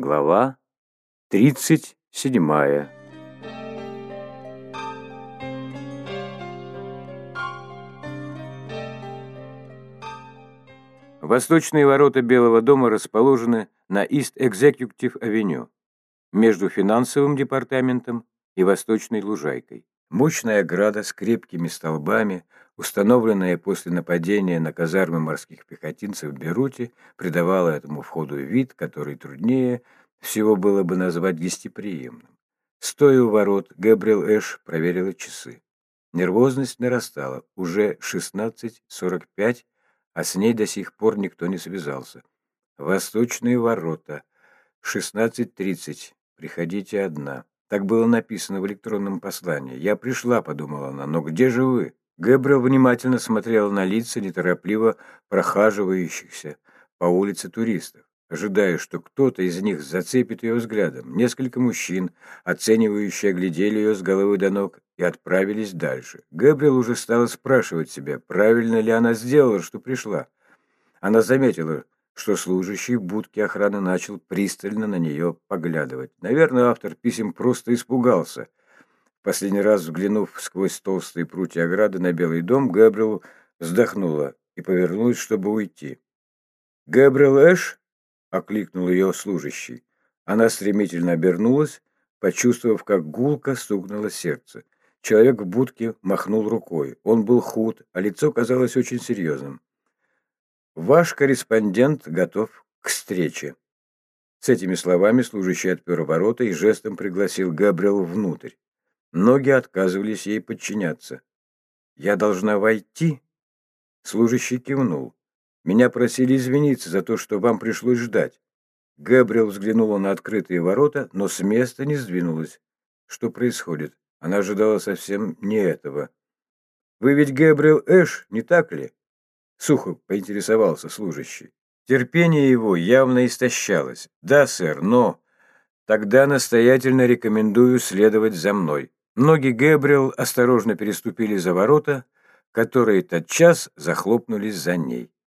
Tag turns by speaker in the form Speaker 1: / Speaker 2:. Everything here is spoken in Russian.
Speaker 1: Глава 37. Восточные ворота Белого дома расположены на Ист-Экзекьютив-авеню, между финансовым департаментом и Восточной лужайкой. Мощная ограда с крепкими столбами, установленная после нападения на казармы морских пехотинцев в Беруте, придавала этому входу вид, который труднее всего было бы назвать гостеприимным. Стоя у ворот, Габриэл Эш проверила часы. Нервозность нарастала. Уже 16.45, а с ней до сих пор никто не связался. Восточные ворота. 16.30. Приходите одна. Так было написано в электронном послании. «Я пришла», — подумала она, — «но где же вы?» Гэбриэл внимательно смотрел на лица неторопливо прохаживающихся по улице туристов, ожидая, что кто-то из них зацепит ее взглядом. Несколько мужчин, оценивающие, оглядели ее с головы до ног и отправились дальше. Гэбриэл уже стала спрашивать себя, правильно ли она сделала, что пришла. Она заметила, что служащий в будке охраны начал пристально на нее поглядывать. Наверное, автор писем просто испугался. Последний раз взглянув сквозь толстые прутья ограды на Белый дом, Габриэл вздохнула и повернулась, чтобы уйти. «Габриэл Эш?» — окликнул ее служащий. Она стремительно обернулась, почувствовав, как гулко стукнуло сердце. Человек в будке махнул рукой. Он был худ, а лицо казалось очень серьезным. Ваш корреспондент готов к встрече. С этими словами служащий отпер ворота и жестом пригласил Габриэл внутрь. Ноги отказывались ей подчиняться. «Я должна войти?» Служащий кивнул. «Меня просили извиниться за то, что вам пришлось ждать». Габриэл взглянула на открытые ворота, но с места не сдвинулась. Что происходит? Она ожидала совсем не этого. «Вы ведь Габриэл Эш, не так ли?» Сухо поинтересовался служащий. Терпение его явно истощалось. «Да, сэр, но...» «Тогда настоятельно рекомендую следовать за мной». Ноги Гэбриэл осторожно переступили за ворота, которые тотчас захлопнулись за ней.